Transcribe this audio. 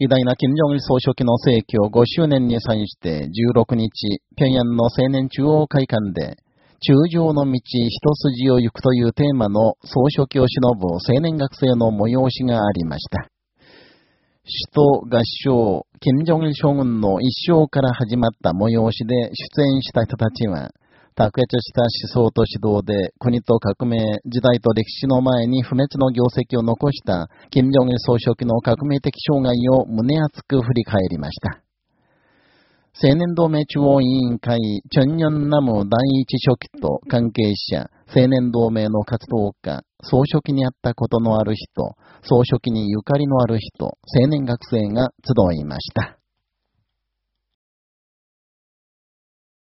偉大な金正日総書記の逝去5周年に際して16日、平壌の青年中央会館で、中上の道一筋を行くというテーマの総書記を忍ぶ青年学生の催しがありました。首都合唱、金正日将軍の一生から始まった催しで出演した人たちは、卓越した思想と指導で国と革命、時代と歴史の前に不滅の業績を残した金正日総書記の革命的障害を胸熱く振り返りました。青年同盟中央委員会、チョンニョンナム第一書記と関係者、青年同盟の活動家、総書記にあったことのある人、総書記にゆかりのある人、青年学生が集いました。